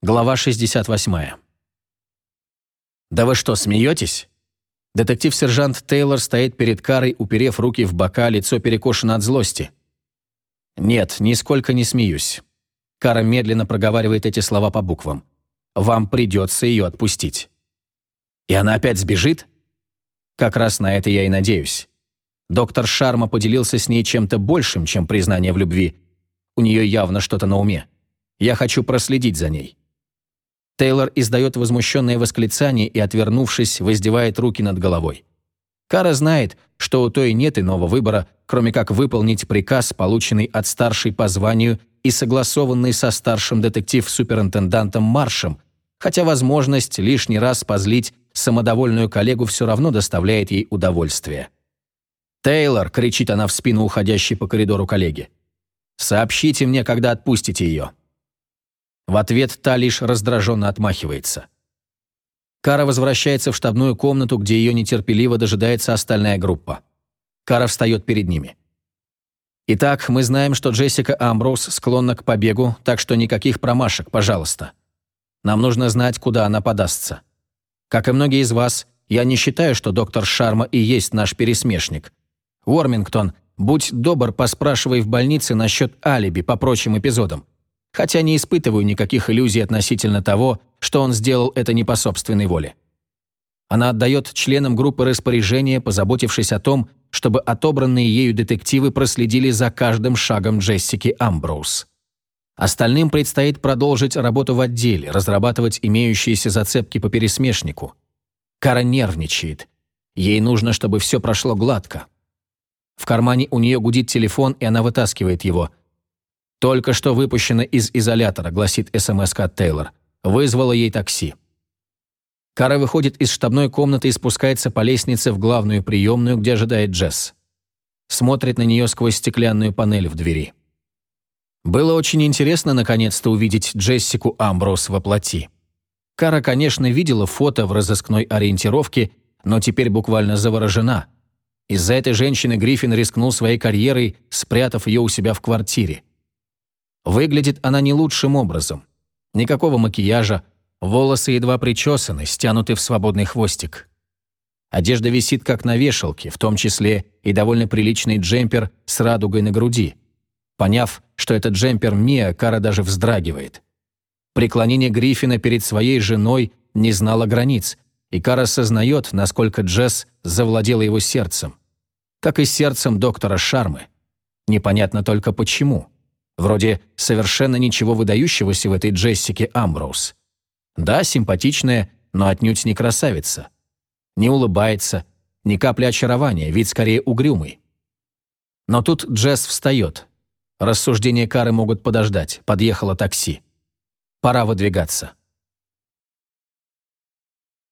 Глава 68. «Да вы что, смеетесь?» Детектив-сержант Тейлор стоит перед Карой, уперев руки в бока, лицо перекошено от злости. «Нет, нисколько не смеюсь». Кара медленно проговаривает эти слова по буквам. «Вам придется ее отпустить». «И она опять сбежит?» Как раз на это я и надеюсь. Доктор Шарма поделился с ней чем-то большим, чем признание в любви. У нее явно что-то на уме. Я хочу проследить за ней. Тейлор издает возмущенное восклицание и, отвернувшись, воздевает руки над головой. Кара знает, что у той нет иного выбора, кроме как выполнить приказ, полученный от старшей по званию и согласованный со старшим детектив-суперинтендантом Маршем, хотя возможность лишний раз позлить самодовольную коллегу все равно доставляет ей удовольствие. «Тейлор!» — кричит она в спину уходящей по коридору коллеги. «Сообщите мне, когда отпустите ее». В ответ та лишь раздраженно отмахивается. Кара возвращается в штабную комнату, где ее нетерпеливо дожидается остальная группа. Кара встает перед ними. Итак, мы знаем, что Джессика Амброуз склонна к побегу, так что никаких промашек, пожалуйста. Нам нужно знать, куда она подастся. Как и многие из вас, я не считаю, что доктор Шарма и есть наш пересмешник. Уормингтон, будь добр, поспрашивай в больнице насчет алиби по прочим эпизодам хотя не испытываю никаких иллюзий относительно того, что он сделал это не по собственной воле. Она отдает членам группы распоряжение, позаботившись о том, чтобы отобранные ею детективы проследили за каждым шагом Джессики Амброуз. Остальным предстоит продолжить работу в отделе, разрабатывать имеющиеся зацепки по пересмешнику. Кара нервничает. Ей нужно, чтобы все прошло гладко. В кармане у нее гудит телефон, и она вытаскивает его. «Только что выпущена из изолятора», — гласит СМС от Тейлор. Вызвала ей такси. Кара выходит из штабной комнаты и спускается по лестнице в главную приемную, где ожидает Джесс. Смотрит на нее сквозь стеклянную панель в двери. Было очень интересно наконец-то увидеть Джессику Амброс во плоти. Кара, конечно, видела фото в разыскной ориентировке, но теперь буквально заворожена. Из-за этой женщины Гриффин рискнул своей карьерой, спрятав ее у себя в квартире. Выглядит она не лучшим образом. Никакого макияжа, волосы едва причесаны, стянуты в свободный хвостик. Одежда висит как на вешалке, в том числе и довольно приличный джемпер с радугой на груди. Поняв, что это джемпер Мия, Кара даже вздрагивает. Преклонение Гриффина перед своей женой не знало границ, и Кара сознает, насколько Джесс завладела его сердцем. Как и сердцем доктора Шармы. Непонятно только почему. Вроде совершенно ничего выдающегося в этой Джессике Амброуз. Да, симпатичная, но отнюдь не красавица. Не улыбается, ни капли очарования, вид скорее угрюмый. Но тут Джесс встает. Рассуждения Кары могут подождать, подъехало такси. Пора выдвигаться.